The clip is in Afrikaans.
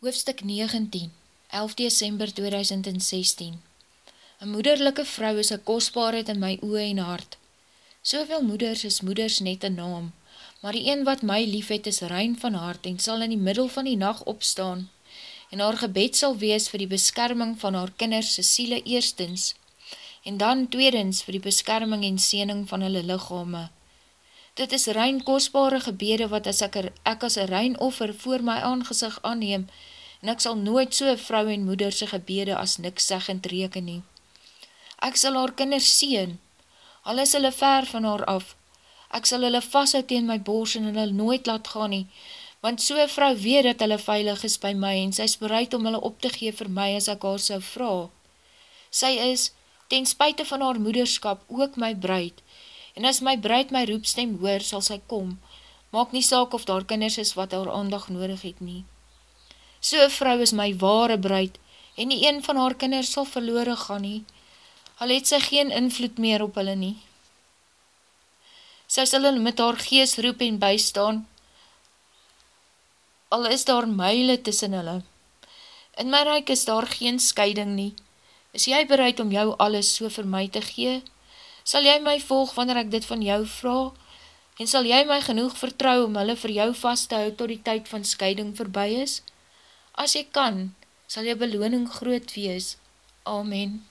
Hoofstuk 19 11 December 2016 Een moederlijke vrou is een kostbaarheid in my oe en hart. Soveel moeders is moeders net een naam, maar die een wat my lief het is rein van hart en sal in die middel van die nacht opstaan en haar gebed sal wees vir die beskerming van haar kinders se siele eerstens en dan tweedens vir die beskerming en siening van hulle lichame. Dit is rein kostbare gebede wat as ek, er, ek as een rein offer voor my aangezig aanneem en ek sal nooit so vrou en moeder sy gebede as niks zeggend reken nie. Ek sal haar kinders sien, al is hulle ver van haar af, ek sal hulle vasthoud teen my bors en hulle nooit laat gaan nie, want so vrou weet dat hulle veilig is by my en sy is bereid om hulle op te gee vir my as ek haar sou vraag. Sy is, ten spuite van haar moederskap, ook my bruid, en as my bruid my roepstem hoor, sal sy kom, maak nie saak of daar kinders is wat haar aandag nodig het nie. So vrou is my ware bruid, en die een van haar kinders sal verloore gaan nie, al het sy geen invloed meer op hulle nie. Sy sal hulle met haar gees roep en bystaan, al is daar myle tussen hulle. In my reik is daar geen scheiding nie. Is jy bereid om jou alles so vir my te gee? Sal jy my volg wanneer ek dit van jou vraag? En sal jy my genoeg vertrou om hulle vir jou vast te hou tot die tyd van scheiding voorbij is? As jy kan, sal jy beloning groot wees. Amen.